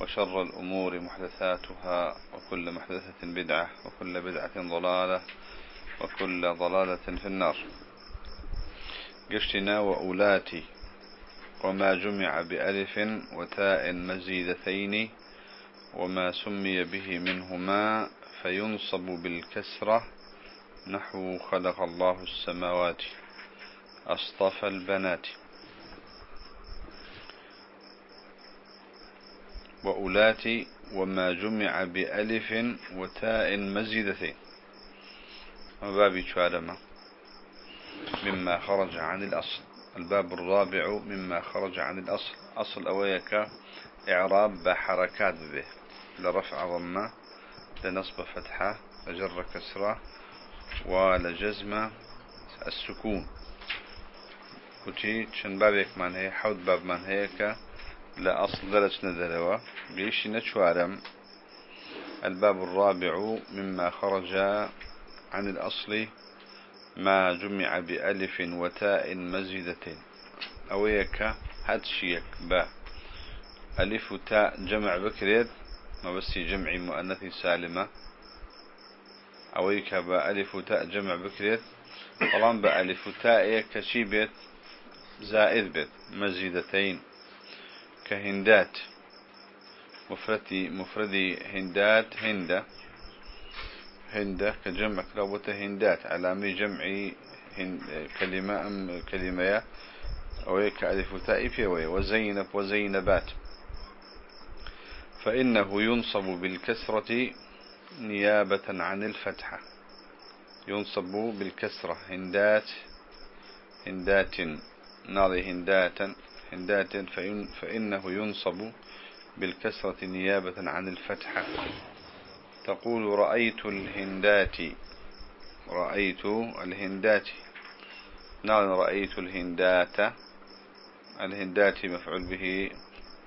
وشر الأمور محدثاتها وكل محدثة بدعة وكل بدعة ضلالة وكل ضلالة في النار. قشتنا وأولاتي وما جمع بألف وتاء مزيدتين وما سمي به منهما فينصب بالكسرة نحو خلق الله السماوات أصطفى البنات. وأولات وما جمع بألف وتاء مزيدتين. وباب شارما مما خرج عن الأصل. الباب الرابع مما خرج عن الأصل. أصل أويك إعراب بحركات به. لرفع ضمة لنصب فتحة لجر كسرة ولجزم السكون. وتي شن بابك من هي حود باب من هيك؟ لا أصل درج ندروا بيش نشوارم الباب الرابع مما خرج عن الأصل ما جمع بألف وتاء مزيدتين. أويك؟ هاتشيك با ألف وتاء جمع بكريت. ما بس جمع مؤنث سالمة. أويك؟ با ألف وتاء جمع بكريت. طالما بألف وتاء كشي بيت. زائد بيت. مزيدتين. كهندات. مفردي مفردي هندات هندة هندة كجمع كلابة هندات. علامة جمع هند كلمة أم كلمة أو كألف تائفة وزينب وزينبات. فإنه ينصب بالكسرة نيابة عن الفتحة. ينصب بالكسرة. هندات هندات. ناضي هنداتا. هندات فإنه ينصب بالكسرة نيابة عن الفتحة تقول رأيت الهندات. رأيت الهندات. نعم رأيت الهندات. الهندات مفعول به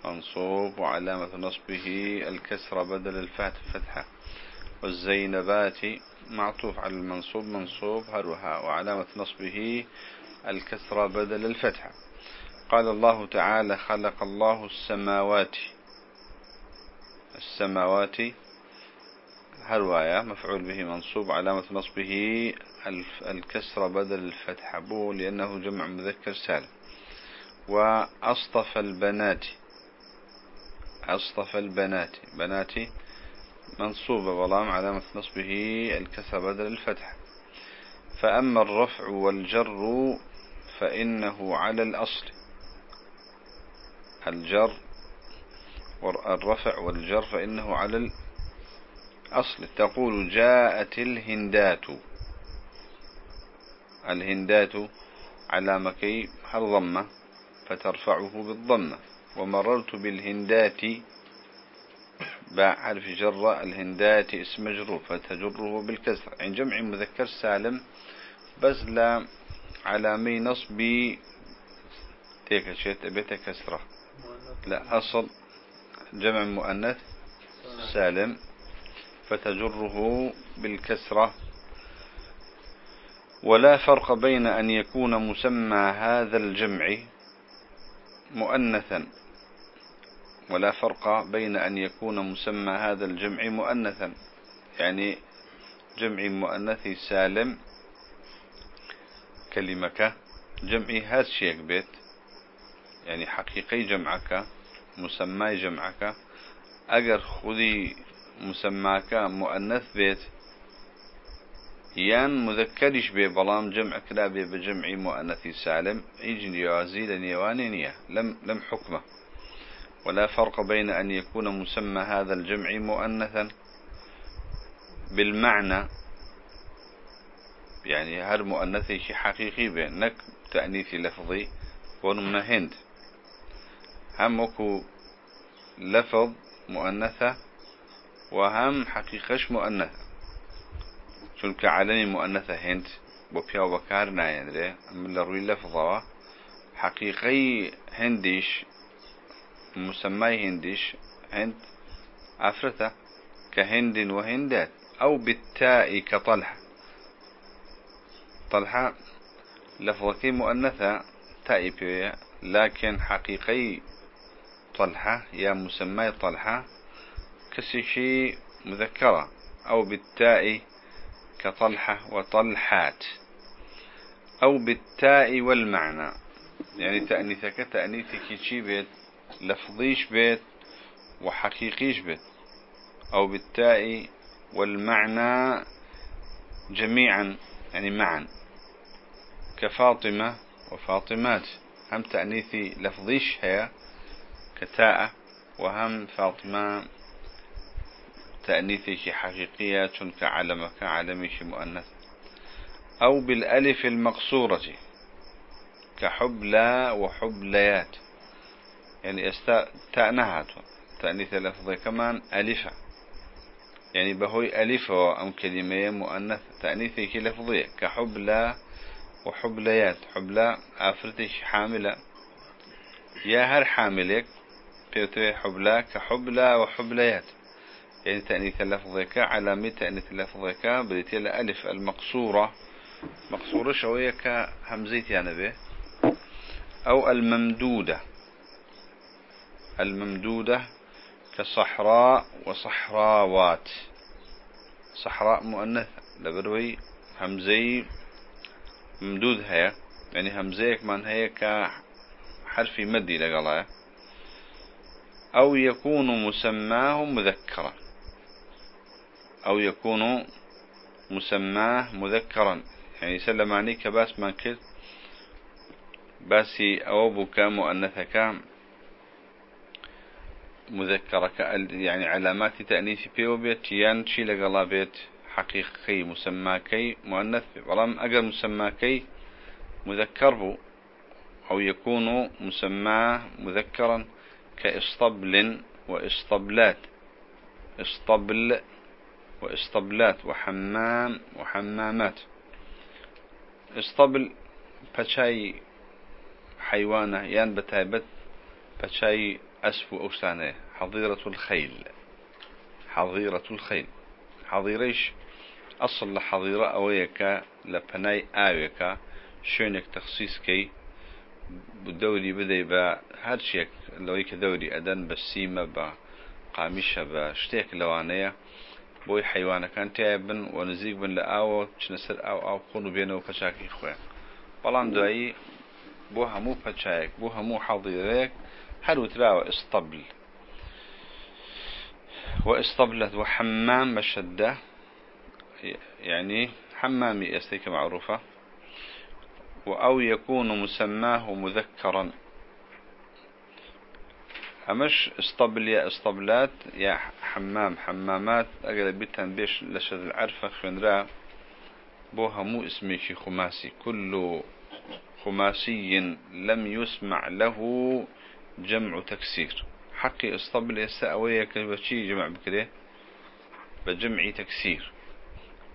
منصوب وعلامة نصبه. الكسرة بدل الفتحة والزينبات معطوف على المنصوب منصوب هرها وعلامة نصبه الكسرة بدل الفتحة. قال الله تعالى خلق الله السماوات. السماوات هرواية مفعول به منصوب علامة نصبه الكسر بدل الفتح بو لأنه جمع مذكر سالم. وأصطف البنات أصطف البنات. بناتي منصوبة ظلام علامة نصبه الكسر بدل الفتح. فأما الرفع والجر فإنه على الأصل. الجر والرفع والجر فإنه على الأصل. تقول جاءت الهندات. الهندات على مكي هل ضمة فترفعه بالضمة. ومررت بالهندات باع حرف جر. الهندات اسم مجرور فتجره بالكسر. عند جمع مذكر سالم بس لا علامي نصبي. تيك شيت بيت كسرة. لا أصل جمع مؤنث سالم فتجره بالكسرة. ولا فرق بين أن يكون مسمى هذا الجمع مؤنثا ولا فرق بين أن يكون مسمى هذا الجمع مؤنثا. يعني جمع مؤنث سالم كلمك جمعي هذا شيء بيت يعني حقيقي جمعك مسمى جمعك. اگر خذي مسماك مؤنث بيت يان مذكرش بي بلام جمع كلا بي بجمع مؤنث سالم يجن يوازي لنيوانينية لم, لم حكمه ولا فرق بين أن يكون مسمى هذا الجمع مؤنثا بالمعنى. يعني هل مؤنثي شي حقيقي بينك تأنيثي لفظي ونمنا هند. همكو لفظ مؤنثة وهم حقيقش مؤنث چونك عالمي مؤنثة هند بوبيا وبكار نايندري من لروي لفظة حقيقي هنديش مسمى هنديش هند أفرثة كهند وهندات أو بالتاء كطلحة طلحة لفظتي مؤنثة تائبية لكن حقيقي طلحة يا مسمى طلحة كسيشي مذكرة أو بالتاء كطلحة وطلحات أو بالتاء والمعنى. يعني تأنيثك تأنيثك شي بيت لفظيش بيت وحقيقيش بيت. أو بالتاء والمعنى جميعا يعني معا. كفاطمة وفاطمات هم تأنيثي لفظيش هي كتاء وهم فاطمة تأنيثي حقيقية كعلم كعلمش مؤنث أو بالألف المقصورة كحبلى وحبليات يعني استاء تأنهات تأنيث لفظي كمان ألفة يعني بهوي ألفة أم كلمة مؤنث تأنيثي لفظية. كحبلى وحبليات حبلى أفرتش حاملة. يا هر حاملك بيوتوي حبلى كحبلى وحبليات. يعني تأنيث لفظك علامة تأنيث لفظك بديت ألف المقصورة. مقصورة شوية كهمزيت يعني به أو الممدودة. الممدودة كصحراء وصحراوات. صحراء مؤنث لبروي همزي ممدود هي. يعني همزيك من هي كحرف مدي لقلاه أو يكون مسماه مذكرا. أو يكون مسماه مذكرا. يعني سلم عليك باس ما كت باسي أوبك مؤنثك مذكرك. يعني علامات تأنيث بيو بيت يان شي لقلا بيت حقيقي مسماكي مؤنث. ولم أقل مسماكي مذكر بو. أو يكون مسماه مذكرا. كإسطبل وإسطبلات. إسطبل وإسطبلات وحمام وحمامات. إسطبل بشاي حيوانة يان بتايبت بشاي أسفو أوسانه حظيرة الخيل. حظيرة الخيل. حظيريش أصل لحظيرة أويك لبناي آويك شونك تخصيص كي. بدوري بدي با هرشيك لويك دوري أدن بسيمة با قامشة با شتيك لوانية بۆی حیوانەکان تایە بن و نزیک بن لە ئاوە چنە سەر ئاو ئاو خۆن و بێنەوە پەچاکی خۆیان. بەڵام دوایی بۆ هەموو پەچایەک بۆ هەموو حەڵدیرەیەک هەر وتراوە ئستەبل وحمام بشدة يعني حمامي استيك معروفة أو يكون مسماه مذكرا همش اسطبل يا اسطبلات يا حمام حمامات أقل بيتان بيش لشد العرفة خنرا بوها مو اسمي خماسي كل خماسي لم يسمع له جمع تكسير حقي اسطبل يسأوية كبشي جمع بكده بجمع تكسير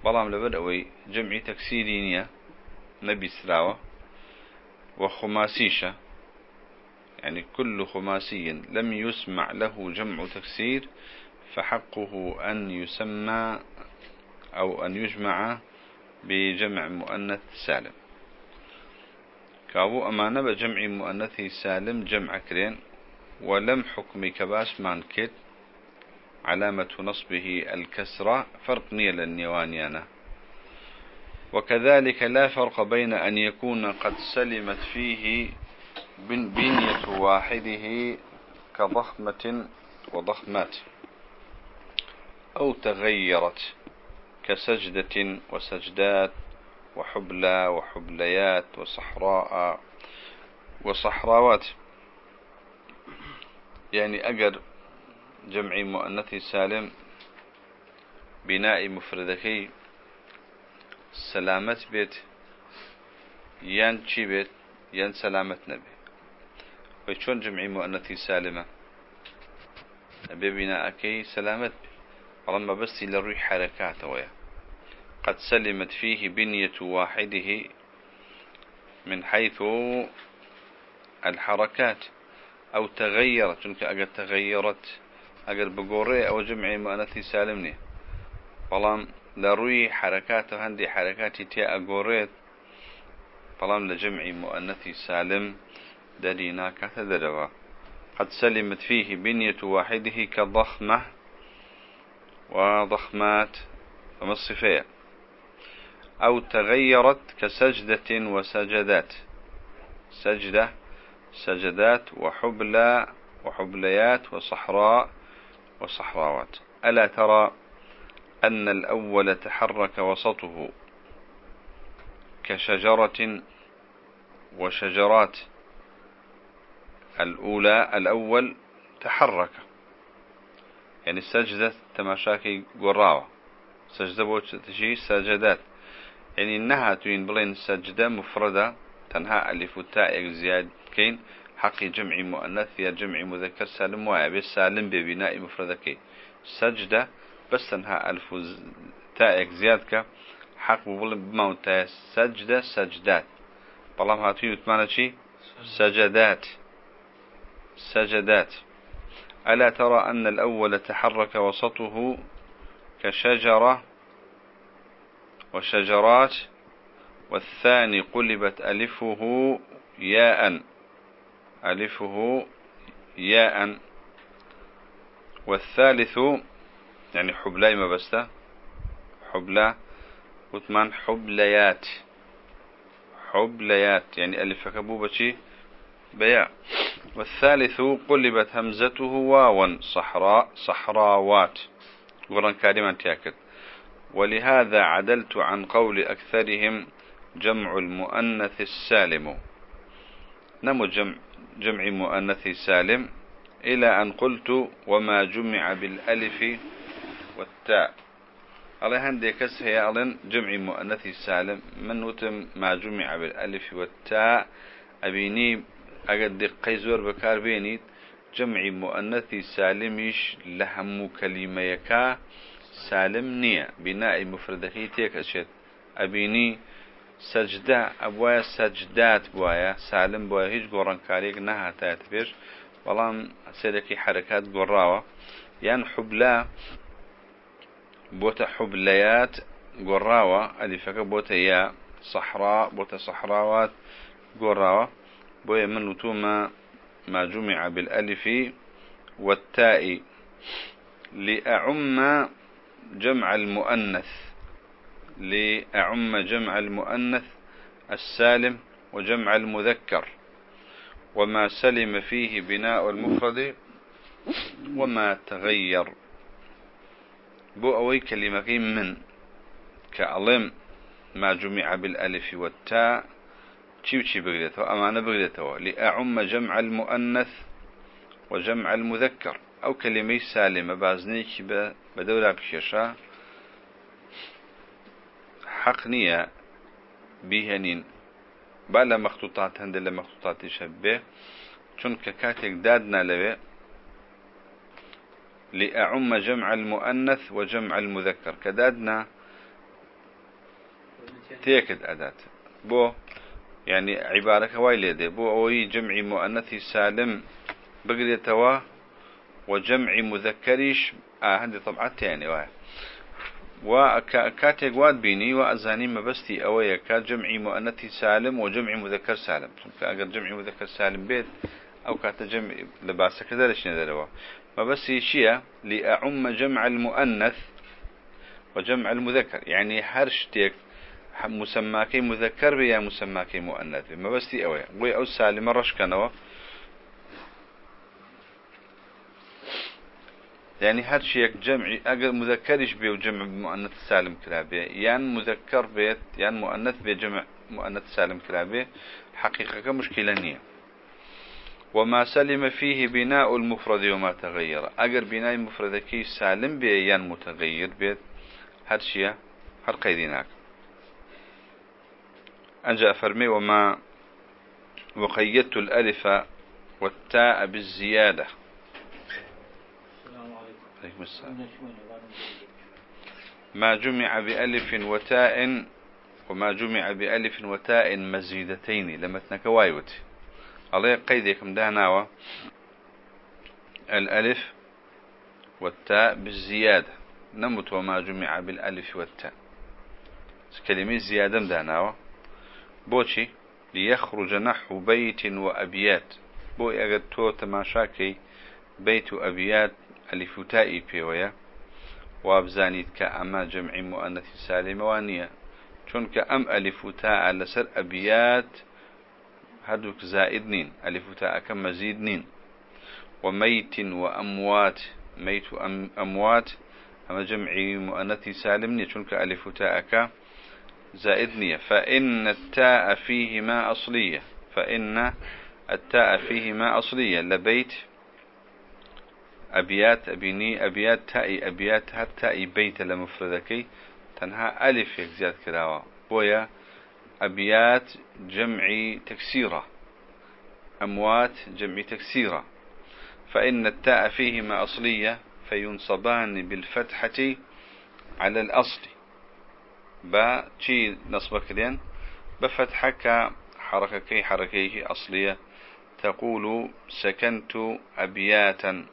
بلام لبدأوي جمع تكسيرينيا نبي سلاوة وخماسيشة يعني كل خماسي لم يسمع له جمع تكسير فحقه أن يسمى أو أن يجمع بجمع مؤنث سالم. كابو أمانة بجمع مؤنث سالم جمع كرين ولم حكم كباس مانكت علامة نصبه الكسرة فرق نيل النيوانيانا. وكذلك لا فرق بين أن يكون قد سلمت فيه بنية واحدة كضخمة وضخمات أو تغيرت كسجدة وسجدات وحبلى وحبليات وصحراء وصحراوات. يعني أجر جمع مؤنث سالم بناء مفردكي سلامت بيت يان بيت؟ يان سلامت نبي. وشون جمعي مؤنثي سالمة. ببناء أكي سلامت. فلما بس لروي حركات ويا. قد سلمت فيه بنية واحدة من حيث الحركات. أو تغيرت تلك أجر تغيرت أجر بقوري أو جمع مؤنثي سالمني. فلان لروي حركات هندي حركات تي أقوريت فلان لجمع مؤنثي سالم. دلينا كتدروا قد سلمت فيه بنية واحدة كضخمة وضخمات وما الصفية أو تغيرت كسجدة وسجدات. سجدة سجدات وحبلى وحبليات وصحراء وصحراوات. ألا ترى أن الأول تحرك وسطه كشجرة وشجرات الأولى الأول تحرك. يعني سجدة تماشاكي قراوة سجدة بوتشي سجدات يعني إنها توين بلين سجدة مفردة تنها ألف وتاء زياد كين. حق جمع مؤنث يا جمع مذكر سالم وعب سالم ببناء مفردك سجدة بس تنها ألف تاء زياد حق بقول بموت سجدة سجدات. بلام هاتوين وثمانة شي؟ سجدات. سجدات. ألا ترى أن الأول تحرك وسطه كشجرة وشجرات والثاني قلبت ألفه ياء. ألفه ياء. والثالث يعني حبلاي ما بسته حبلا وثمان حبليات. حبليات. يعني ألف كبوبة بياء والثالث قلبت همزته واوا صحراء صحراوات. قرن كلمة تأكد ولهذا عدلت عن قول أكثرهم جمع المؤنث السالم. نمو جمع, جمع مؤنث سالم إلى أن قلت وما جمع بالألف والتاء. الله هندي كس هي ألين جمع مؤنث سالم. من وتم ما جمع بالألف والتاء؟ أبيني ئەگەر دقەی زۆر بەکاربێنیت جمعی مؤنەتی سالمیش لە هەموو کەلیمەیەەکە سالم نییە. بینایی مفردەکەی تێکەچێت. ئەبینی سەجدا ئەبواە سەجدات وایە سالم بۆە هیچ گۆڕانکاریەک نەهاتایەت پێش. بەڵام سێرەکی حرکات گۆڕاوە. یان حوبلا بۆتە حوبلەیات گۆڕاوە. ئەلیفەکە بۆتە یا سەحرا بۆتە سەحراوات گۆڕاوە. بويا من وتوما ما جمع بالألف والتاء لأعم جمع المؤنث لأعم جمع المؤنث السالم وجمع المذكر وما سلم فيه بناء المفرد وما تغير. بو أوي كلمة من كألم ما جمع بالألف والتاء تشي وشي بقدته أمانة بقدته لأعم جمع المؤنث وجمع المذكر. أو كلمة سالمة. بازنيك بدولة بشيشة حق نية. بيهنين. بلا مخطوطات هند مخطوطات شبه چونك كاتك دادنا لبه لأعم جمع المؤنث وجمع المذكر. كدادنا تيكد أداة بو يعني عبارة كواي دي. بو أوي جمع مؤنث سالم بقديتوا وجمع مذكريش آه هندي طبعا تاني واحد. وكاتيك واد بيني وأزاني ما بستي أويا كجمع مؤنث سالم وجمع مذكر سالم. أجر جمع مذكر سالم بيت أو كات جمع لباس كذا ندروا ما بس شيء لأعم جمع المؤنث وجمع المذكر. يعني هرشتك مسماكي مذكر بيا مسماكي مؤنث ما بستي أويا وي أو سالم رش كنوا يعني هر شيء جمعي أجر مذكرش بيه وجمع مؤنث سالم كلابه يعني مذكر بيت يعني مؤنث بجمع مؤنث سالم كلابه حقيقة مشكلة نية وما سلم فيه بناء المفرد وما تغير. أجر بناء المفرد كي سالم بيه يعني متغير بيت هر شيء هر قيديناك أنجا فرمي وما وقيدت الألف والتاء بالزيادة. عليكم. السلام. ما جمع بألف وتاء وما جمع بألف وتاء مزيدتين. لما تنكوايوت الله قيدكم دهناوة الألف والتاء بالزيادة. نمت وما جمع بالألف والتاء. كلمة زيادة دهناوة بوشي ليخرج نحو بيت وأبيات. بو أجد تو تماشاكي بيت وأبيات ألف بيويا وابزانيت كأما جمع مؤنث سالم وانية چونك أم ألف تاء لسر أبيات هدوك زائد نين ألف كم مزيد نين وميت وأموات. ميت أموات أما جمع مؤنث سالم نية چونك ألف تاء نية فإن التاء فيهما أصلية. فإن التاء فيهما أصلية. لبيت أبيات أبيني أبيات تائي أبيات هتائي بيت لمفردكي تنها ألف يك كراوة بويا أبيات جمع تكسيرة. أموات جمع تكسيرة. فإن التاء فيهما أصلية. فينصبان بالفتحة على الأصل. با تشي نصبك لين بفتحك حركة كي حركيه أصلية تقول سكنت أبياتا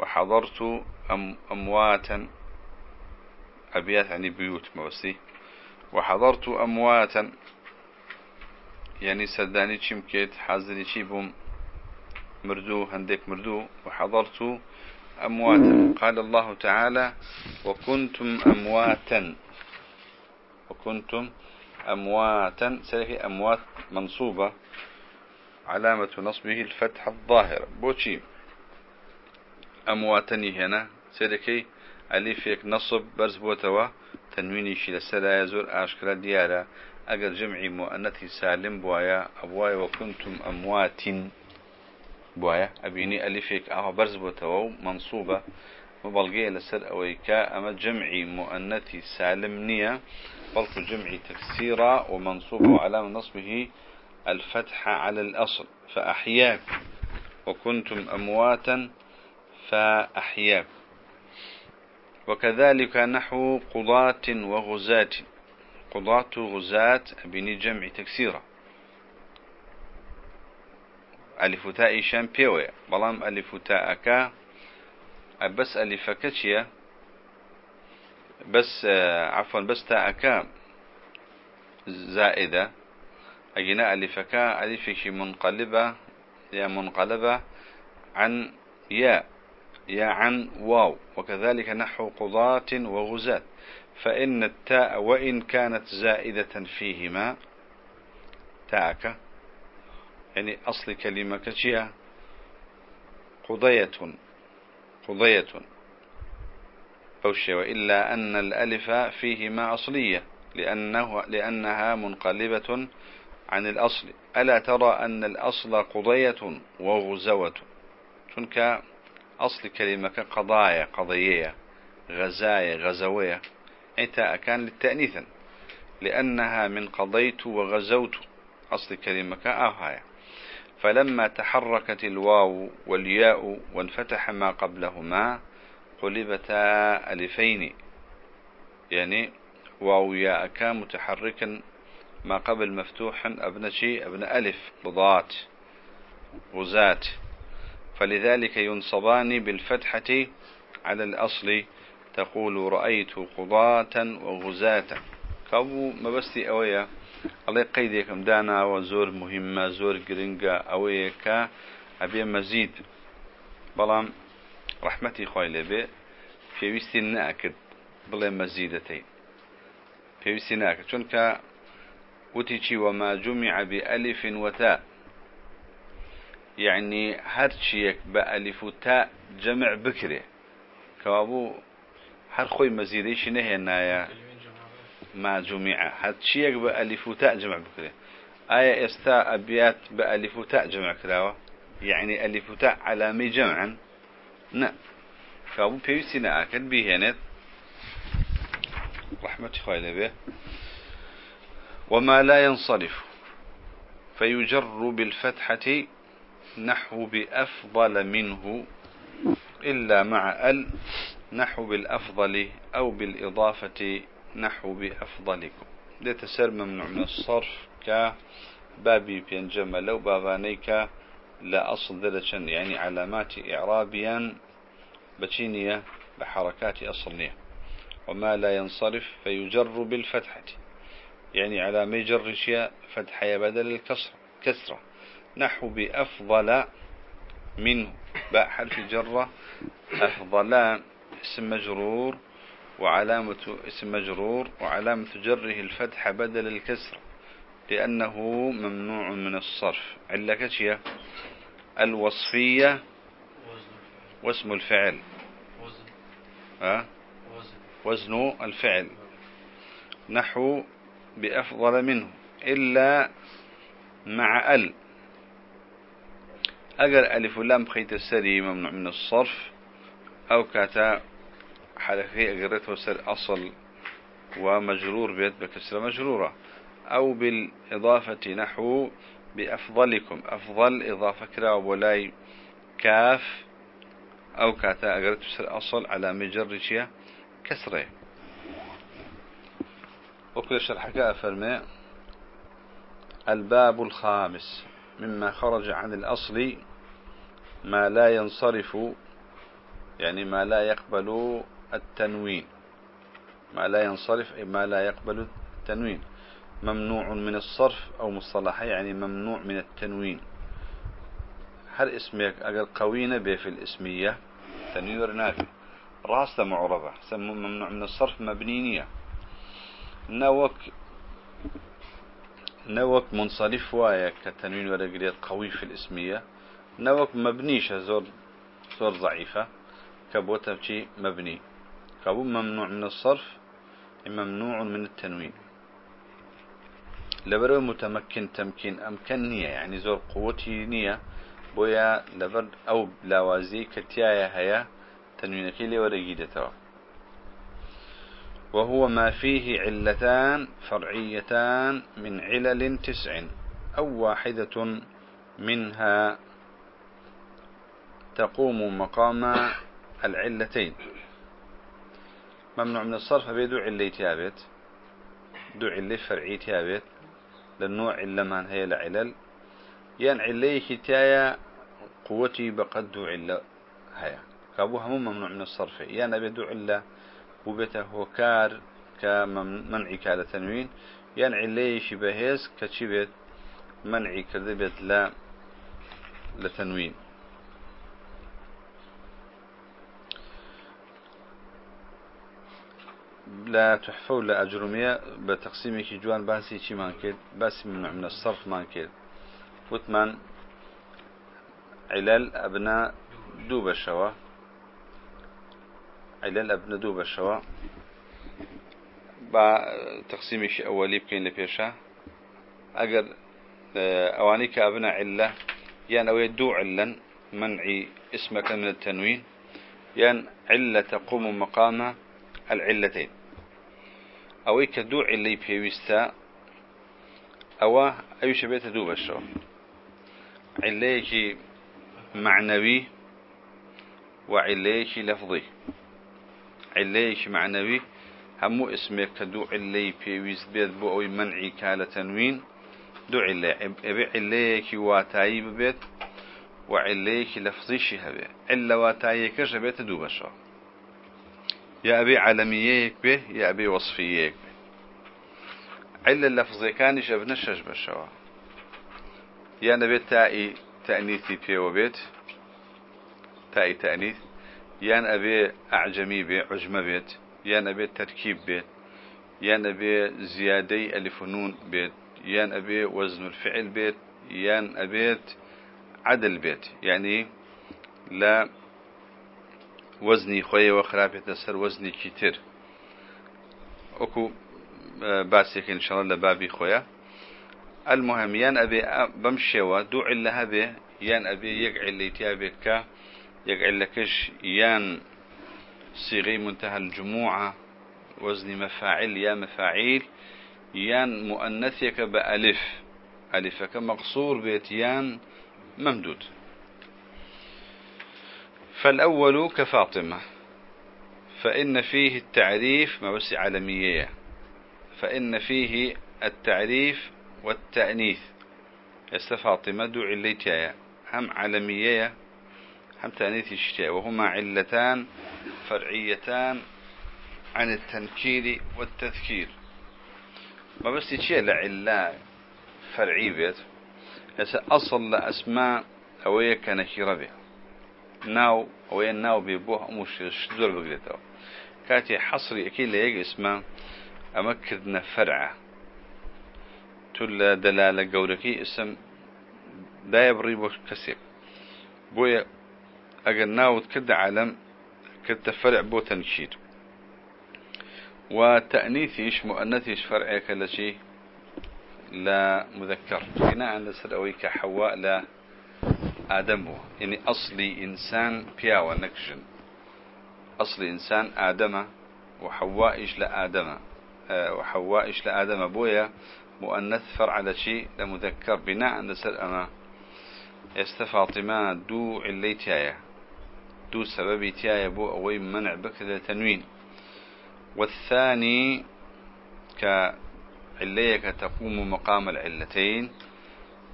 وحضرت أم أمواتا أبيات يعني بيوت موسي وحضرت أمواتا يعني سداني شمكيت حازري شيبهم مردو هنديك مردو وحضرت أمواتا قال الله تعالى وكنتم أمواتا. وكنتم أمواتا سلهي أموات منصوبة علامة نصبه الفتح الظاهر. بوشي أمواتني هنا. سيدكي أليفيك نصب برز بوتوا تنويني شي لسلا يزور أشكال ديارة. أجر جمعي مؤنثي سالم بوايا أبوايا وكنتم أموات بوايا. أبيني أليفيك أهو برز بوتوا منصوبة. مبلغية لسر أويكا أما جمعي مؤنثي سالم نية بلق جمعي تكسيرا ومنصوب وعلامة نصبه الفتح على الأصل فأحياك. وكنتم أمواتا فأحياك. وكذلك نحو قضاة وغزاة. قضاة غزاة بني جمع تكسيرة ألف تاء شام بيوية بلام ألف تاء كا. بس ألف كتشيا. بس عفوا بس تاء كا زائدة. أجناء ألف كا ألف منقلبة يا منقلبة عن ياء يا عن واو. وكذلك نحو قضاة وغزاة. فإن التاء وإن كانت زائدة فيهما تاءك يعني أصل كلمة كشيا قضية. قضية. أوشي وإلا أن الألف فيهما أصلية لأنه لأنها منقلبة عن الأصل. ألا ترى أن الأصل قضية وغزوة؟ تنك أصل كلمة قضايا قضية غزايا غزوية. إنت كان للتأنيثا. لأنها من قضيت وغزوت أصل كلمة آهاية فلما تحركت الواو والياء وانفتح ما قبلهما قلبتا ألفين يعني واو ياء كان متحركا ما قبل مفتوحا ابن شيء أبن ألف بضات غزات فلذلك ينصبان بالفتحة على الأصل تقول رأيت قضاة وغزاة. كابو مبستي أويا. ئەڵێ قەیدێکم داناوە زۆر مهمە زۆر گرنگە ئەوەیەکە ئەبێ مەزید. بەڵام ڕحمەتی خۆی لێبێ پێویستی ناکرد بڵێ مەزیدەتەی. پێویستی ناکرد چونکە وتی چی وەماجومی عبی ئەلیفین وەتا یعنی هەرچیەک بە ئەلیف و تا جەمع بکرێ. کەوابوو هەر خۆی مەزیدەیشی نەهێنایە. ما جمع. هر شيك بألف تاء جمع بكري آية استاء أبيات بألف تاء جمع كراوة يعني ألف تاء علامي جمعا نعم كوابو بيوسينا أكد بيهنت رحمة خيلة به وما لا ينصرف. فيجر بالفتحة نحو بأفضل منه إلا مع ال نحو بالأفضل أو بالإضافة نحو بأفضلكم. ديت ممنوع من الصرف كبابي بينجم لو بابانيك لا أصل ذلك يعني علامات إعرابيا بتشينية بحركات أصلية. وما لا ينصرف فيجر بالفتحة. يعني على ما شيء فتحة بدل الكسرة كسرة. نحو بأفضل منه. باء حرف جرة أفضل. اسم مجرور. وعلامة اسم مجرور وعلامة جره الفتحة بدل الكسرة لأنه ممنوع من الصرف. علة كشية الوصفية واسم الفعل. وزن الفعل. نحو بأفضل منه إلا مع ال. أجر ألف لام خيت السري ممنوع من الصرف أو كاتا حركة أجرته سر أصل ومجرور بيت بكسر مجرورة. أو بالإضافة نحو بأفضلكم. أفضل إضافة كرا ولاي كاف أو كاتا. أجرته سر أصل على مجر كسرة. وكل شرحك أفرمي الباب الخامس. مما خرج عن الأصل ما لا ينصرف يعني ما لا يقبل التنوين. ما لا ينصرف أي ما لا يقبل التنوين. ممنوع من الصرف أو مصطلح يعني ممنوع من التنوين. هل اسمك أقل قوينا به في الاسمية. تنوين ورنافي راسة معربة ممنوع من الصرف مبنينية. نوك نوك منصرف وايا كتنوين ورقليات قوي في الاسمية. نوك مبنيشة زور زور ضعيفة. كبوتا بشي مبني. كابو ممنوع من الصرف ممنوع من التنوين. لبرو متمكن تمكين أمكنية يعني زور قوتي نية بويا لبر أو لاوازي كتيايا هيا تنوينك لي ورقيدتها وهو ما فيه علتان فرعيتان من علل تسع أو واحدة منها تقوم مقام العلتين. ممنوع من الصرف بيدو علي تيابت دو علي فرعي تيابت للنوع من هي لعلل ين علي كتايا قوتي بقد علة هيا. كابوها ممنوع من الصرف. ين أبي دو علة وبيته هوكار كمنع كالة تنوين يعني ليش بهيز كتشبت منعي كذبت لا لتنوين. لا تحفة ولا أجرمية بتقسيمك جوان باسي شي مانكد باسي من, من الصرف مانكد وثمان علل أبناء دوب الشوا. علل أبناء دوب الشوا. با تقسيمش أولي بكين لبيشا. أجر آه، أواني كابنا علة يعني أو يدو علا منعي اسمك من التنوين. يعني علة تقوم مقام العلتين. أو يكدو علي بيوستا أو أي شبيت دو بشو. عليك معنوي وعليك لفظي. عليك معنوي همو اسمك كدو علي بيويز بيت بو أوي منعي كالة تنوين. دو علي أبي عليك واتاي بيت وعليك لفظي شهبه إلا واتاي كش بيت دو بشو. يا أبي علميك به يا أبي وصفيك به. علا اللفظي كان شبنا شش بشوا. يا نبي تائي تأنيثي بيه وبيت تائي تأنيث. يا أبي أعجمي بي عجمة بيت. يان أبي تركيب بيت. يان أبي زيادي ألف ونون بيت. يان أبي وزن الفعل بيت. يان أبيت عدل بيت. يعني لا وزني خويا وخرابة تسر وزني كتير أكو باسيك إن شاء الله لبابي خويا المهم يان أبي بمشيوا دوع لها به يان أبي يقعل لي تيابك يقعل لكش يان صيغي منتهى الجموعة وزن مفاعل يا مفاعيل يان مؤنثك بألف ألفك مقصور بيتيان ممدود فالأول كفاطمة فإن فيه التعريف ما بس عالمية فإن فيه التعريف والتأنيث. فاطمة دو عليتها هم عالمية هم تأنيث الشتاء وهما علتان فرعيتان عن التنكير والتذكير. ما بس يشيء لعلا فرعي بيت أصل لأسماء أوية كنكيرة به ناو أوية ناو بيبوه مش شدور بقلته كاتي حصري أكيد ليك اسمه أمكدنا فرعه تل دلالة قولكي اسم دا يبري بو كسيب. بويا أجل ناود كد علم كد فرع بو تنشيد. وتأنيثيش مؤنثيش فرعي كلا شيء لا مذكر. بناء على سر كحواء لا آدم يعني أصلي إنسان بياوى نكجن أصلي إنسان آدم وحواء إيش لآدم آه، وحواء إيش لآدم بويا مؤنث فرع على شيء لمذكر بناء على سر أما فاطمة دو علي تايا دو سببي تايا بو أوي منع بكذا تنوين. والثاني كعليك تقوم مقام العلتين.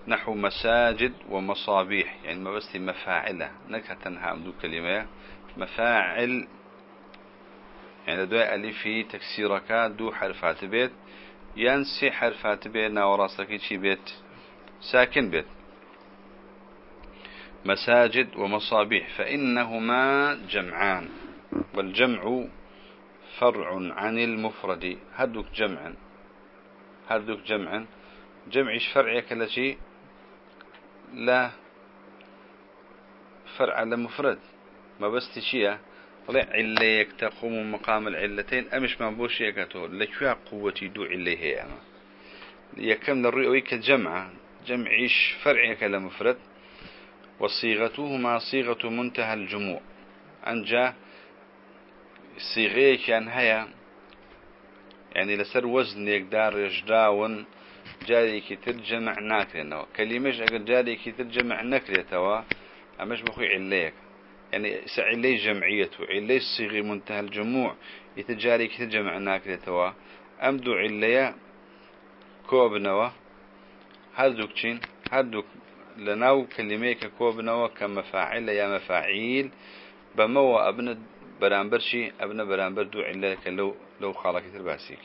نحو مساجد ومصابيح يعني ما بس مفاعلة. نكهة تنهى دو كلمة. مفاعل يعني دو ألفي تكسيرك دو حرفات بيت. ينسي حرفات بيت ناوراسك شي بيت. ساكن بيت. مساجد ومصابيح فإنهما جمعان. والجمع فرع عن المفرد. هدوك جمعا. هدوك جمعا. جمعش فرعي كلا شيء لا فرع على مفرد. ما بس تشيء طلع عليك تقوم مقام العلتين. أمش ما بوش يكتو لكوا قوتي دو عليه أما. يكمل الرؤية كجمع جمعش فرعي كلا مفرد. وصيغتهما صيغة منتهى الجموع. أنجا صيغة كان هيا. يعني لسر وزن يقدر يجداون جاري كي ترجمع ناكرينه كلمة أقل جاري كي ترجمع نكريتوا أمش بخي عليك؟ يعني سعلي جمعيته علي الصيغة منتهى الجموع. يتجاري كي ترجمع ناكريتوا أمدو عليا كوبنوا هردوك چين هردوك لناو كلميك كوبنوا كمفاعل يا مفاعيل؟ بمو أبن برامبر شي أبن برامبر دو علك لو لو خالك ترباسي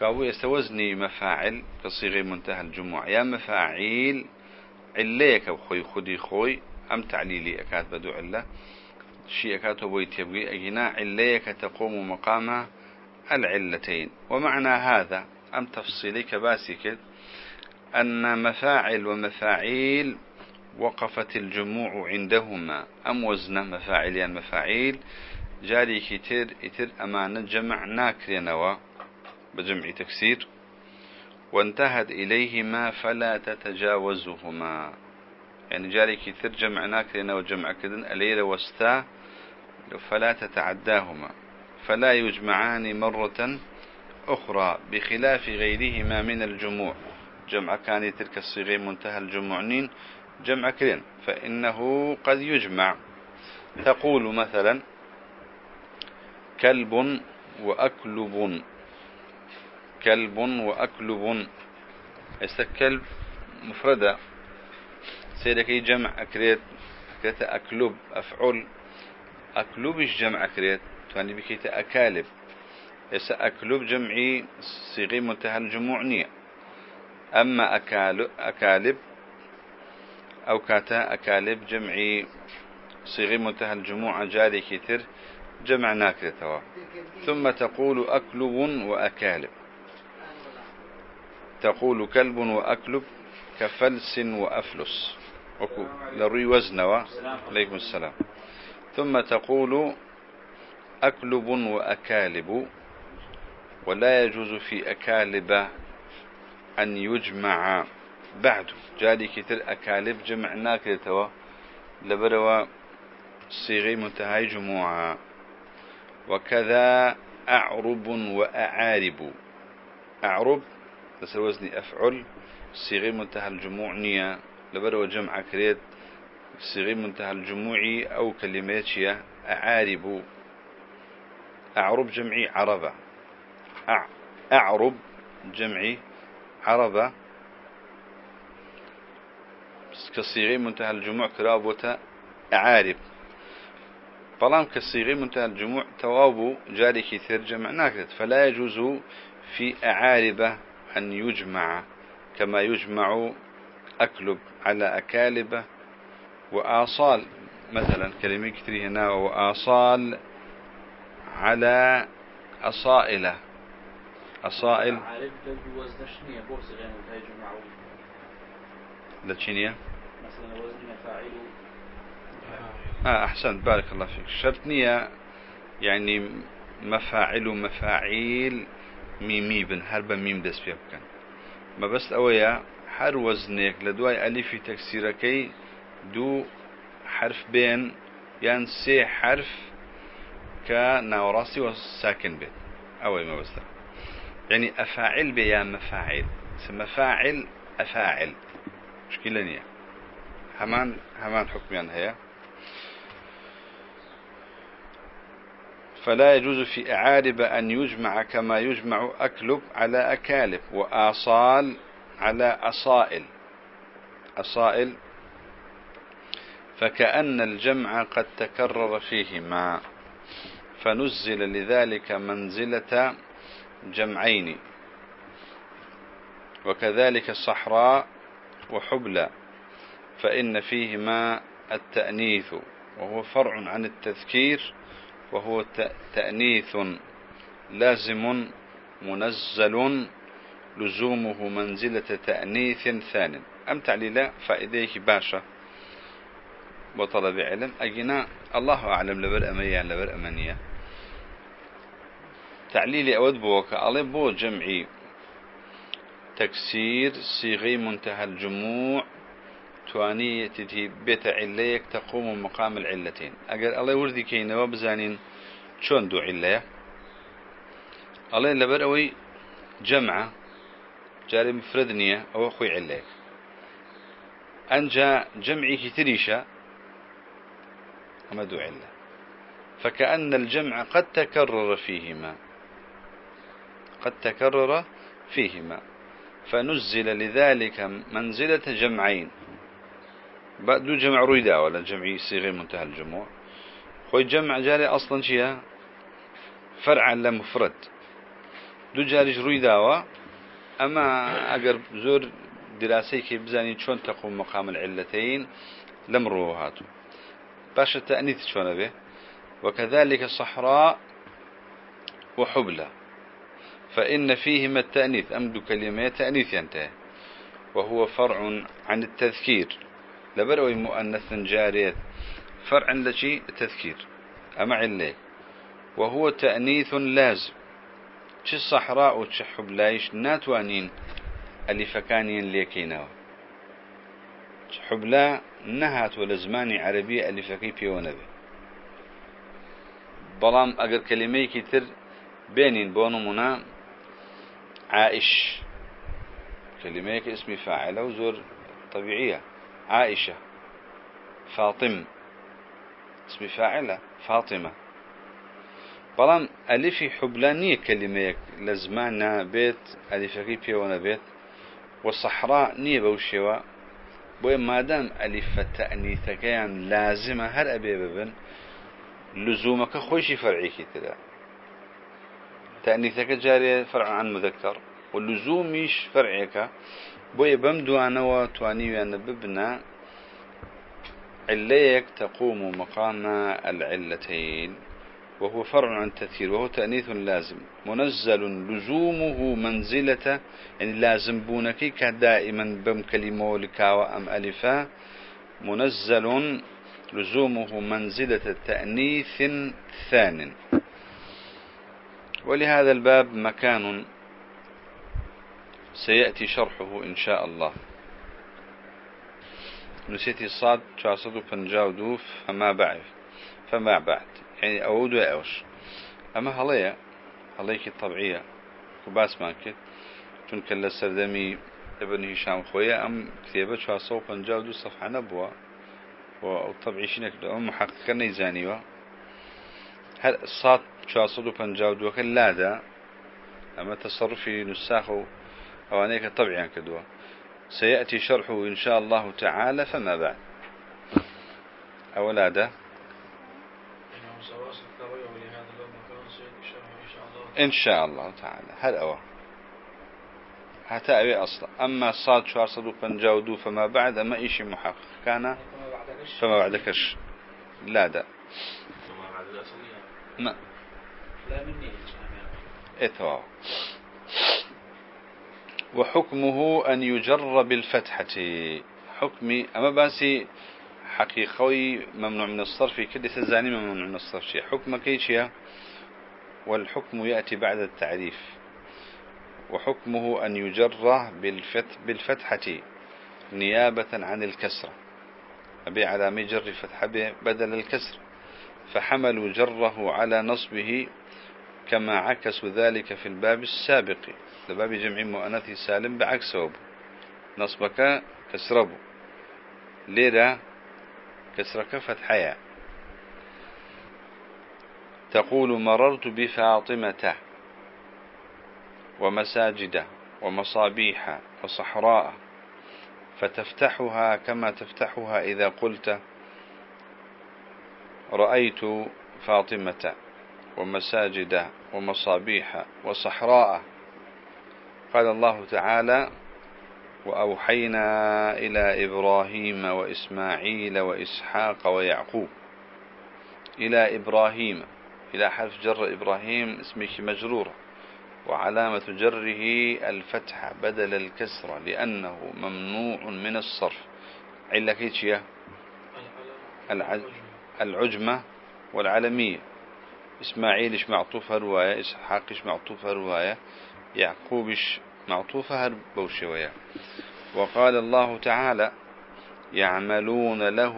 كابو يستوزني مفاعل كصيغة منتهى الجموع. يا مفاعيل عليك وخوي خدي خوي أم تعليلي أكاد بدو علة. شيء أكاد بوي تبقي أجنا عليك تقوم مقام العلتين. ومعنى هذا أم تفصيلي كباسي كده أن مفاعل ومفاعيل وقفت الجموع عندهما. أم وزن مفاعل يعني مفاعيل؟ جاري كتير إتر أمان جمع ناكرينوا بجمع تكسير وانتهت إليهما فلا تتجاوزهما. يعني جاري كتير جمع ناكرينوا جمع كذن أليل وستا فلا تتعداهما. فلا يجمعان مرة أخرى بخلاف غيرهما من الجموع. جمع كان تلك الصيغة منتهى الجمعنين جمع كرين فإنه قد يجمع. تقول مثلا كلب وأكلب. كلب وأكلب. كلب مفردة؟ سيدك جمع أكريت أكريت أكلب أفعل أكلبش جمع أكريت تعني بكيت أكالب. يسا أكلب جمعي صيغي منتهى الجموع؟ أما أكالب أو كاتا أكالب جمعي صيغي منتهى الجموع جاري كتر جمع ناكرتها ثم تقول أكلب وأكالب. تقول كلب وأكلب كفلس وأفلس. لروي وزنوا عليكم السلام. ثم تقول أكلب وأكالب. ولا يجوز في أكالب أن يجمع بعد. جاري كتر أكالب جمع ناكرتوا لبروا صيغي منتهي جموعا. وكذا أعرب وأعارب. أعرب تسر وزني أفعل. صيغي منتهى الجموع نية. لبروا جمع كريت. صيغة منتهى الجموع أو كلمات أعارب. أعرب جمعي عربة أعرب جمعي عربة كصيغة منتهى الجموع كرابوة أعارب. بلام كصيغة منتهى الجموع تواب جاري كثير جمع ناكد فلا يجوز في أعارب أن يجمع كما يجمع أكلب على أكالب وآصال. مثلا كلمة كثير هنا وآصال على أصائلة أصائل. لتشينية مثلا وزن آه أحسنت. بارك الله فيك. شرط نية يعني مفاعل ومفاعيل. ميمي بن هرب ميم دس بكن ما بس أويا هر وزنك لدواي ألفي تكسيركي دو حرف بين يعني سي حرف كناوراسي وساكن بيت أوي ما بس يعني أفاعل بيا مفاعل مفاعل أفاعل مشكلة نية همان همان حكميان هي فلا يجوز في أعارب أن يجمع كما يجمع أكلب على أكالب وآصال على أصائل. أصائل. فكأن الجمع قد تكرر فيهما. فنزل لذلك منزلة جمعين. وكذلك الصحراء وحبلى. فإن فيهما التأنيث. وهو فرع عن التذكير. وهو تأنيث لازم منزل لزومه منزلة تأنيث ثان. أم تعليل فائديك باشا. وطلب علم أجنا الله أعلم. لبر أمية لبر أمنية. تعليل أود بوك. ألي بو جمعي. تكسير صيغي منتهى الجموع. تواني تتي بيت عليك تقوم مقام العلتين أقل الله وردي كينا وبزانين شون دو علة؟ الله لبر أوي جمعة جاري مفردنية أو أخوي عليك أنجا جمعي كتريشة أما دو علة. فكأن الجمع قد تكرر فيهما قد تكرر فيهما فنزل لذلك منزلة جمعين دو جمع رويدا ولا جمعي صيغة منتهى الجموع. خوي جمع جاري أصلا شيء فرعا لمفرد دو جاري رويدا أما أقر زور دراسي كي بزاني شون تقوم مقام العلتين لم روهاتو باش التأنيث شون به وكذلك الصحراء وحبلى فإن فيهما التأنيث أمد كلمة تأنيث ينتهي. وهو فرع عن التذكير. لبروي مؤنث جارية. فرع لشي التذكير أما عليه وهو تأنيث لازم تش الصحراء وتش حبلايش ناتوانين اللي فكانين ليكيناو حبلا نهات ولزماني عربية اللي فكي بيونبي بلام أقر كلمة كتر بينين بونو منا عائش. كلمة اسمي فاعلة وزور طبيعية. عائشة فاطم. اسمي فاعلة فاطمة. بلان ألفي حبلانية كلمة لزمانا بيت ألفكي بيوانا بيت. والصحراء نية بوشيوا بوي مادام ألف تأنيثكيان لازمة هر أبي ببن لزومك خوشي فرعي كتلا تأنيثك جاري فرع عن مذكر واللزوميش فرعيك بوي بمدوانوا توانيو ببنا عليك تقوم مقام العلتين وهو فرع عن التذكير وهو تأنيث لازم. منزل لزومه منزلة يعني لازم بونك كدائما بم كلمة لكاوة أم ألفا. منزل لزومه منزلة تأنيث ثان. ولهذا الباب مكان سيأتي شرحه إن شاء الله. نسيتي صاد شاسد بنجاو دوف فما بعد فما بعد. يعني أود وأوش أما هليا هليك الطبيعية كباس ماكت چونکە لە سەردەمی ابن هشام خويا أم كتابة شاسو بنجاو دو صفحة نبوة. وطبعي شنك أم محقق نيزاني هل الصاد شاصد وبنجاود وكل لا أما تصرفي نساخه أوانيك طبعا كدوا سيأتي شرحه إن شاء الله تعالى فما بعد. أولا ده. إن شاء الله تعالى. هل أوه. هتأوي أصلا. أما صاد شوار صدو بنجاودو فما بعد ما إيش محقق. كان فما بعد كش. لا ده. فما بعد الأصلية نعم لا مني. إيه وحكمه أن يجر بالفتحة حكمي أما باسي حقيقي ممنوع من الصرف كل سزاني ممنوع من الصرف. شيء حكم كيشيا والحكم يأتي بعد التعريف. وحكمه أن يجر بالفتحة نيابة عن الكسرة أبي على مجر فتح بدل الكسر. فحملوا جره على نصبه كما عكسوا ذلك في الباب السابق. لباب جمع مؤنث سالم بعكسه. نصبك كسربه ليرة كسرك فتحيا. تقول مررت بفاطمة ومساجد ومصابيح وصحراء فتفتحها كما تفتحها إذا قلت رأيت فاطمة ومساجد ومصابيح وصحراء. قال الله تعالى وأوحينا إلى إبراهيم وإسماعيل وإسحاق ويعقوب. إلى إبراهيم إلى حرف جر إبراهيم اسمك مجرورة وعلامة جره الفتح بدل الكسرة لأنه ممنوع من الصرف. علة كيتشيا العجمة والعلمية. إسماعيل إش معطوفة رواية إسحاق إش معطوفة رواية يعقوب إش معطوفة بوشوية. وقال الله تعالى يعملون له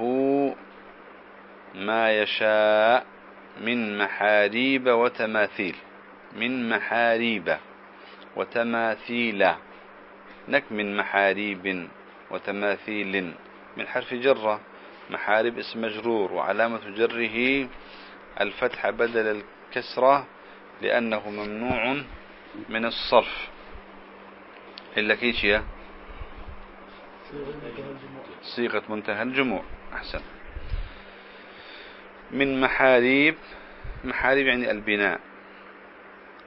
ما يشاء من محاريب وتماثيل. من محاريب وتماثيل. نك من محاريب وتماثيل. من حرف جرة. محارب اسم مجرور وعلامة جره الفتح بدل الكسرة لأنه ممنوع من الصرف إلا كيشيا صيغة منتهى الجموع. أحسن. من محاريب محاريب يعني البناء.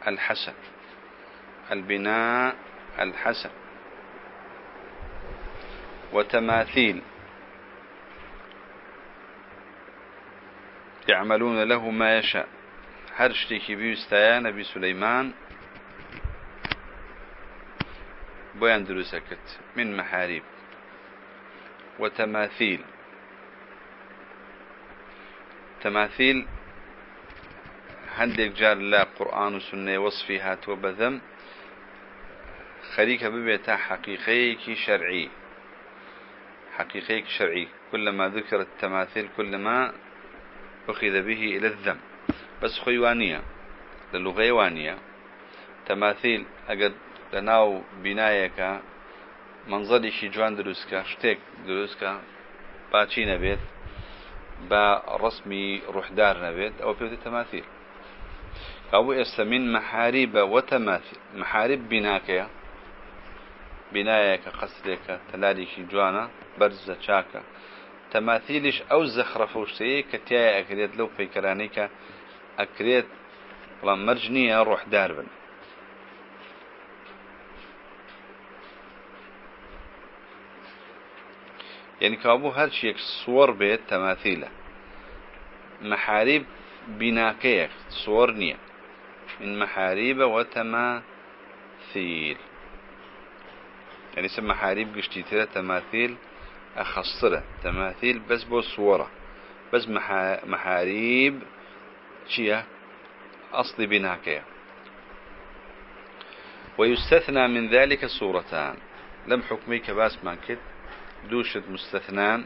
الحسن. البناء الحسن. وتماثيل. يعملون له ما يشاء. هرشتكي بيستيا نبي سليمان بيان دروسكت من محاريب وتماثيل. تماثيل هندك جار لا قرآن وسنة وصفي هات وبذم خريك ببيتا حقيقيك شرعي. حقيقيك شرعي. كلما ذكر التماثيل كلما أخذ به إلى الذم. بس خيوانية للغة وانية. تماثيل أقد لە ناو بینایەکە منزەلیشی جوان دروستکە شتێک دروستکە پاچی نەبێت بە ڕسمی ڕوحدار نەبێت ئەو پێوتی تەماثیر ئەو ئێستا من مەحاریبە وەتەماثیر محارب بیناکەیە. بینایەکە قەسرێکە تەلاریکی جوانە بەرزە چاکە. تەماثیلیش ئەو زەخرەفە شتەیە کە تایە ئەکرێت لەو پیکەرانەی کە ئەکرێت بەڵام مەرج نییە ڕوحدار بن. يعني كابو هر شيء صور بيت تماثيله. محاريب بناكيك صور نية. من محاريب وتماثيل. يعني سمى محاريب قشتي تماثيل أخصرة. تماثيل بس بو صورة بس محاريب شيء أصل بناكية. ويستثنى من ذلك صورتان. لم حكمي كباس مانكت دوشة مستثنان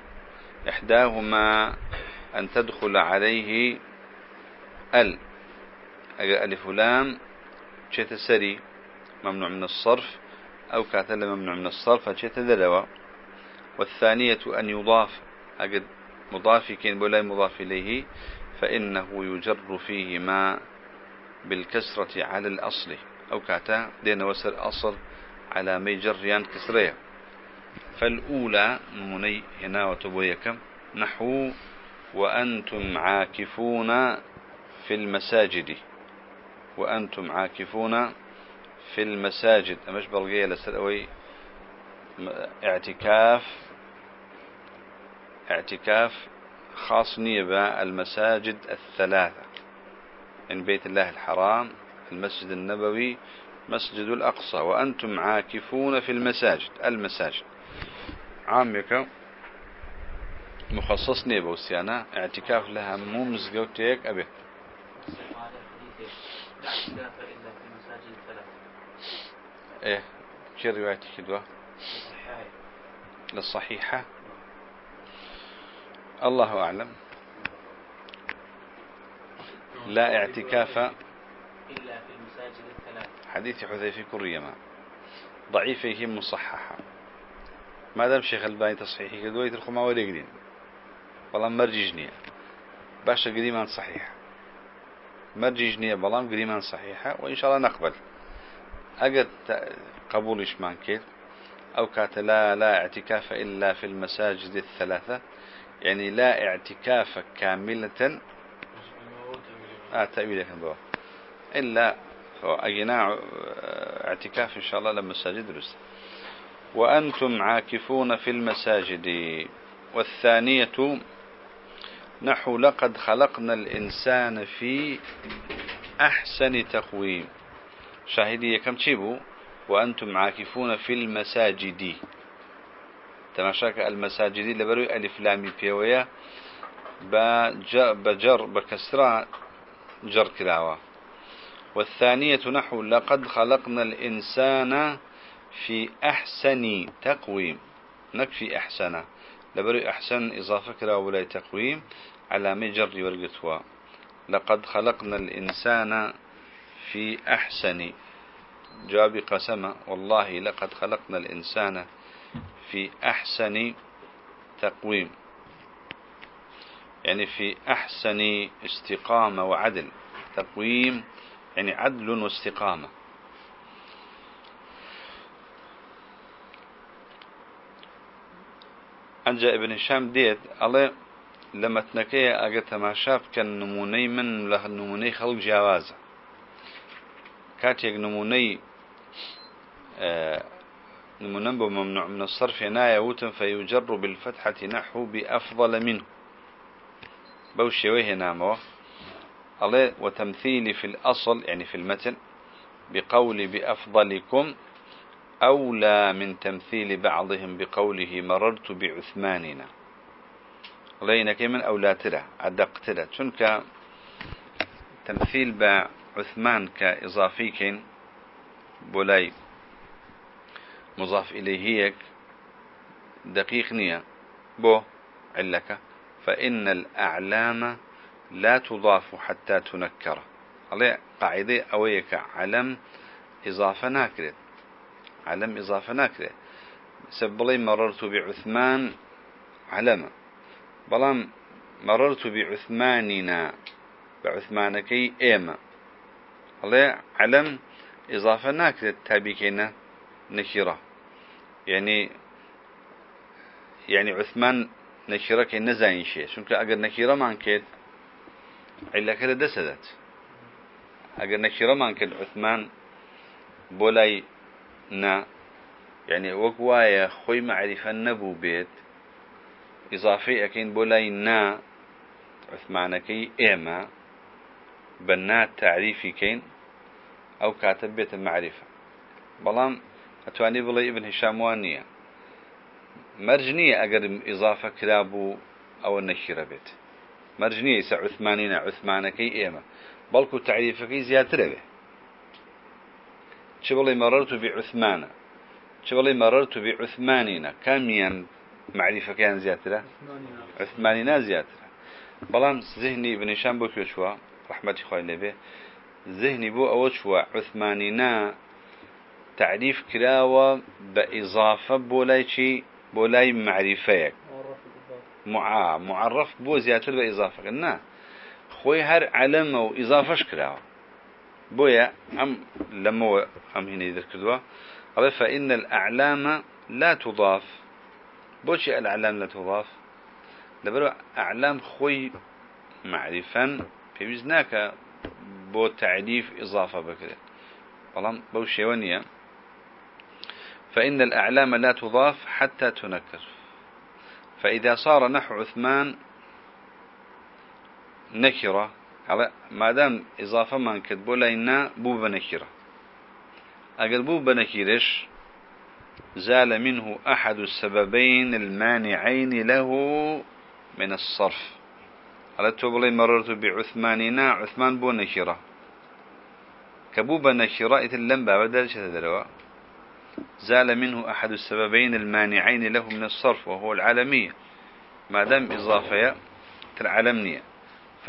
إحداهما أن تدخل عليه ال ألف لام شيت سري ممنوع من الصرف أو كاتل ممنوع من الصرف شيت ذلوة والثانية أن يضاف أجد مضاف كين بولاي مضاف إليه فإنه يجر فيه ما بالكسرة على الأصل أو كاتا دين وسر أصل على ميجر كسرية. فالأولى مني هنا وتبويكم نحو وأنتم عاكفون في المساجد. وأنتم عاكفون في المساجد. أمش بلغية لسلوي اعتكاف اعتكاف خاص نيبا المساجد الثلاثة. من بيت الله الحرام المسجد النبوي مسجد الأقصى. وأنتم عاكفون في المساجد المساجد. عامك. مخصص نيبا وسيانا اعتكاف لها مو مزقوتيك أبي. إيه شو روايتك كدوة؟ للصحيحة. الله أعلم. لا اعتكاف. إلا في المساجد الثلاث حديث حذيفة كريما ضعيفة مصححة. ما دام شيخ الباني تصحيحي كدوة يترخوا ما ولي والله مرجي باشا قديمان صحيح. مرجي جنية بلام قديمان صحيحة وإن شاء الله نقبل. أقد قبولش مانكيت أو كات لا لا اعتكاف إلا في المساجد الثلاثة. يعني لا اعتكاف كاملة. آه تأويل بوا إلا أجناع اعتكاف إن شاء الله للمساجد رسل وأنتم عاكفون في المساجد. والثانية نحو لقد خلقنا الإنسان في أحسن تقويم. شاهدية كم تشيبوا وأنتم عاكفون في المساجد. تماشاك المساجد لبروي ألف لامي بيوية بجر بكسرة جر كلاوة. والثانية نحو لقد خلقنا الإنسان في أحسن تقويم. نكفي أحسن لبروي أحسن إضافة كلا ولا تقويم على مجر ورقتها لقد خلقنا الإنسان في أحسن. جواب قسم والله لقد خلقنا الإنسان في أحسن تقويم. يعني في أحسن استقامة وعدل. تقويم يعني عدل واستقامة. أنجا ابن هشام ديت الله لما تنكي ما شاف كان نموني من له نموني خلق جوازه كاتيك نموني آه نمونا ممنوع من الصرف هنا يوتن فيجر بالفتحة نحو بأفضل منه. بوشي وهنا مو الله وتمثيلي في الأصل يعني في المتن بقول بأفضلكم أولى من تمثيل بعضهم بقوله مررت بعثماننا. الله إنك من أولى ترى أدق ترى. تنك تمثيل بعثمان كإضافيك؟ بولاي. مضاف إليه دقيق نية. بو علك. فإن الأعلام لا تضاف حتى تنكر. قاعدة أويك. علم إضافة ناكرة علم إضافة ناكرة. سبلي مررت بعثمان علم. بلام مررت بعثماننا بعثمانكي إيما عليه علم إضافة ناكرة تابيكينا نكرة. يعني يعني عثمان نكرة كي نزاين شيء. شنك أجر نكرة ما كيد إلا كده دسدت. أجر نكرة ما كيد عثمان بولاي نا. یعنی وەک وایە خۆی معریفە نەبوو بێت ئیزافی ئەەکەین بۆ لای نا عثمانەکەی ئێمە بە نا تعریفی کەین ئەو کاتە بێتە معریفە. بەڵام ئەتوانی بڵێ ئبن هیشاموان نییە. مەرج نییە ئەگەر ئیزافە کرا بوو ئەوە نەخیرە بێت. مەرج نیە سە عثمانینە عثمانەکەی ئێمە. بەڵکو تعریفەکەی زیاترە بێت شبلي مررت بعثمان. شبلي مررت بعثماننا كاميا معرفة كان زيادة؟ عثماننا زيادة. بلان ذهني ابن هشام بوكيو شوا رحمتي خواه نبي. ذهني بو أول شوا عثماننا تعريف كراوة بإضافة بولاي شي؟ بولاي معرفيك مع معرف بو زيادة بإضافة. قلنا خوي هر علم وإضافة شكراوه بويا أم لما أم هنا يذكروا قال فإن الأعلام لا تضاف. بوشي الأعلام لا تضاف. لبرو أعلام خوي معرفا. في وزناك بو تعريف إضافة بكرة بلام بوشي ونيا فإن الأعلام لا تضاف حتى تنكر. فإذا صار نحو عثمان نكرة. على ما دام إضافة من كتبوا لنا بو بنكرة أقل بو بنكيرش زال منه أحد السببين المانعين له من الصرف على تبلي مررت بعثماننا عثمان بو نكرة كبو بنكرة إذن لم بدل شتدروا زال منه أحد السببين المانعين له من الصرف وهو العالمية ما دام إضافة العالمية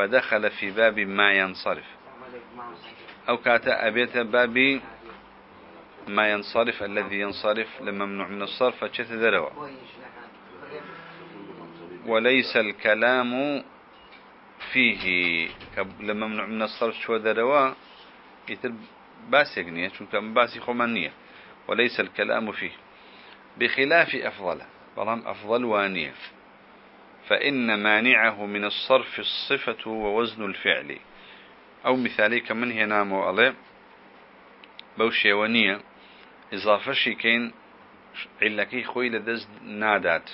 فدخل في باب ما ينصرف. أو كاتا أبيت باب ما ينصرف الذي ينصرف لممنوع من الصرف فشت ذروا وليس الكلام فيه. لممنوع من الصرف شو ذروا يتر باسي قنية شو كان باسي خمانية وليس الكلام فيه. بخلاف أفضل. بلام أفضل وانية. فإن مانعه من الصرف الصفة ووزن الفعل. أو مثالي كمن هنا موالي بوشي ونية. إضافة شيكين. علكي خوي لدز نادات.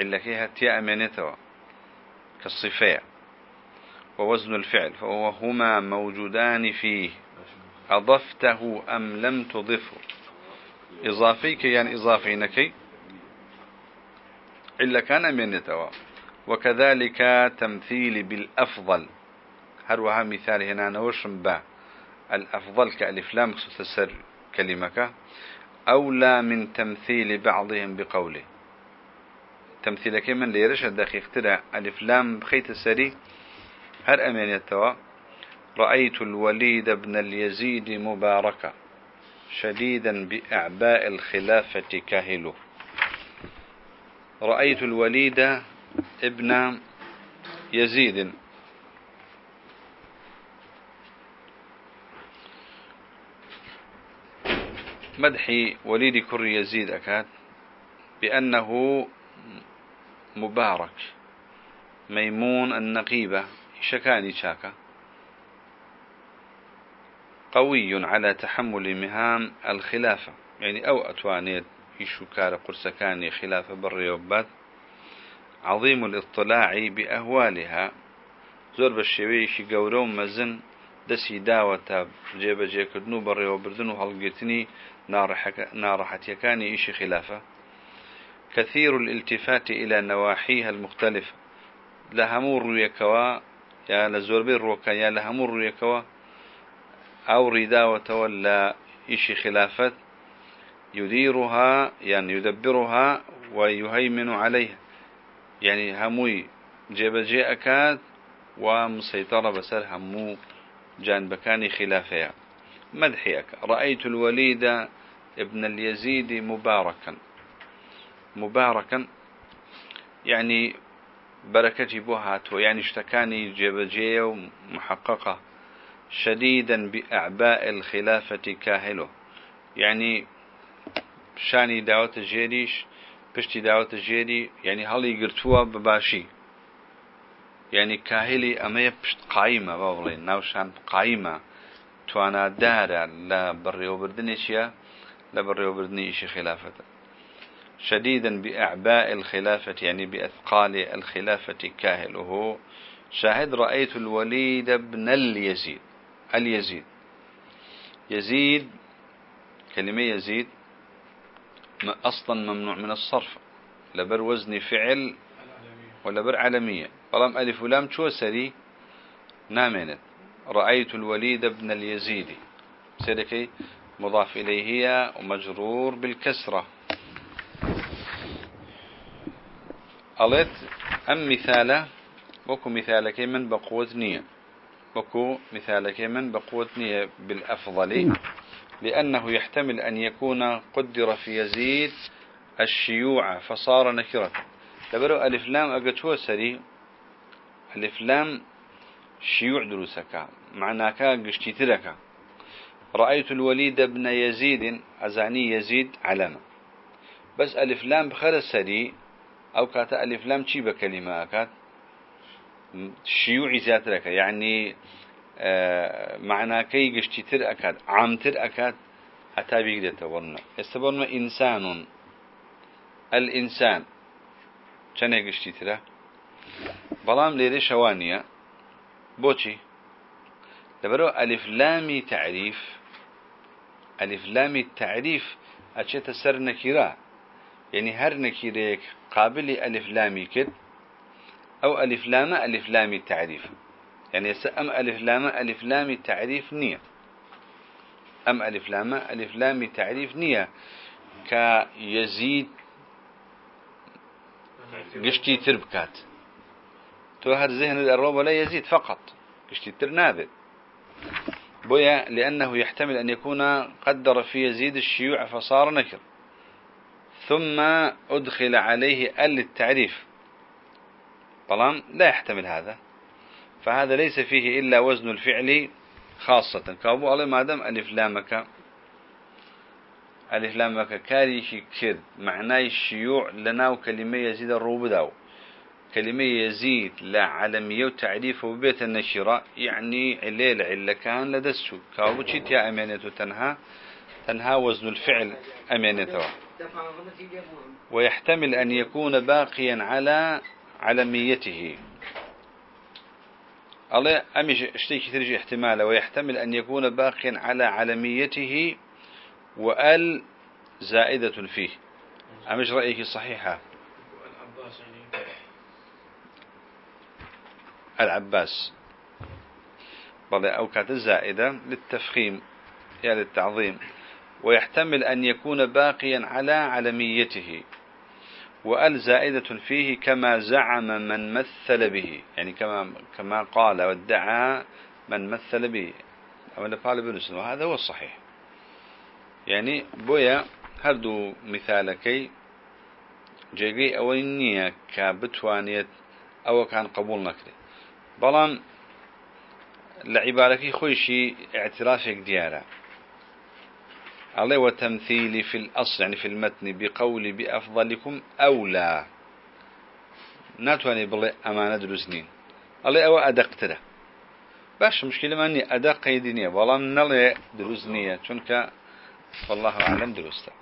علكي هتيا أمانتها كالصفية ووزن الفعل. فهو هما موجودان فيه. أضفته أم لم تضفه. إضافيك يعني إضافينكي. إلا كان من يتوا وكذلك تمثيل بالأفضل. هروها مثال هنا نوشم با الأفضل كألف لام السر كلمك؟ أولى من تمثيل بعضهم بقوله. تمثيل كمن ليرش الدقيق ترى ألف لام بخيت السري. هر أمين يتوا رأيت الوليد بن اليزيد مباركا. شديدا بأعباء الخلافة كاهله. رأيت الوليد ابن يزيد. مدحي وليد كر يزيد أكاد بأنه مبارك. ميمون النقيبة شكاني شاكا قوي على تحمل مهام الخلافة. يعني أو أتوانيت شكار قرسكاني خلاف بالريوبات عظيم الاطلاع بأهوالها. زور بالشويش قورون مزن. دسي داوة جيب جيكدنو بالريوبردن وهلقتني نارحة يكاني إيش خلافة. كثير الالتفات إلى نواحيها المختلفة لهمور يكوا. يا لزور بالروكا يا لهمور يكوا. أو رداوة ولا إيش خلافة. يديرها يعني يدبرها ويهيمن عليها. يعني هموي جيب جاء ومسيطرة بسر همو جانبكاني خلافها مدحيك رأيت الوليد ابن اليزيد مباركا. مباركا. يعني بركتي بوهات يعني اشتكاني جبجية ومحققة شديدا بأعباء الخلافة كاهله. يعني شانی داوەتە ژێریش پشتی داوەتە ژێری ینی هەڵی گرتووە بباشی ینی کاهلی ئەمەیە پشت قایمە با بڵێن ناوشان قایمە. توانادارە لە بەڕێوەبردنێکیە لە بەڕێوەبردنی ئیشی خلافەتە. شديدا بأعباء الخلافة يعني بأثقال الخلافة كاهل وهو شاهد رأيت الوليد بن اليزيد اليزيد يزيد كلمة يزيد أصلا ممنوع من الصرف. لبر وزن فعل ولبر علمية. قلم ألف ولام شو سري؟ نامنت رأيت الوليد بن اليزيد. سيدكي مضاف إليه ومجرور بالكسرة. قالت أم مثالة؟ وكو مثالك من بقوة نية. وكو مثالك من بقوة نية بالأفضل. لأنه يحتمل أن يكون قدر في يزيد الشيوع فصار نكرة. لبرو ألف لام أقتشو سري. ألف لام شيوع دروسك معناك قشتي تلك. رأيت الوليد بن يزيد أزاني يزيد علامة بس ألف لام بخير سري أو كات ألف لام شي بكلمة أكات شيوعي ذات لك يعني معنى كي قشتي تر أكاد عام تر أكاد حتى بيقدر تورنا استبرنا إنسان الإنسان كان قشتي تره بلام ليري شوانية بوشي لبرو ألف لامي تعريف ألف لامي التعريف أشيت سر نكرة يعني هر نكيريك قابل ألف لامي كد أو يعني أم ألف لامة ألف لامي التعريف نية. أم ألف لامة ألف لامي التعريف نية. كيزيد قشتي تربكات. تو هر ذهن الأروب ولا يزيد فقط. قشتي ترنابت بويا لأنه يحتمل أن يكون قدر في يزيد الشيوع فصار نكر. ثم أدخل عليه ال التعريف. طالما لا يحتمل هذا. فهذا ليس فيه إلا وزن الفعل خاصة. كابو الله ما دام ألف لامك ألف لامك كاريشي كرد معناه الشيوع لنا كلمة يزيد الروب داو. كلمة يزيد لا علمية وتعريف وبيت النشرة يعني عليل عل كان لدسو. كابو يا أمانة تنهى تنهى وزن الفعل أمانته ويحتمل أن يكون باقيا على علميته الله أمش اشتيك ترجي احتماله ويحتمل أن يكون باقيا على علميته وأل زائدة فيه. أمش رأيك صحيحة؟ العباس. بل أو كانت الزائدة للتفخيم يعني للتعظيم. ويحتمل أن يكون باقيا على علميته. وأل زائدة فيه كما زعم من مثل به. يعني كما كما قال وادعى من مثل به. أو قال بنسن وهذا هو الصحيح. يعني بويا هردو مثالكي. جيجي أولينية كبتوانية أو كان قبول نكري. بلان لعباركي خوشي اعترافك ديارة. عليه وتمثيلي في الأصل يعني في المتن بقول بأفضلكم أولى. ناتواني بلي أمانة دروسنين عليه أو أدقتره باش مشكلة ماني أدق قيدينية والله نلي دروسنية چونك والله أعلم درسته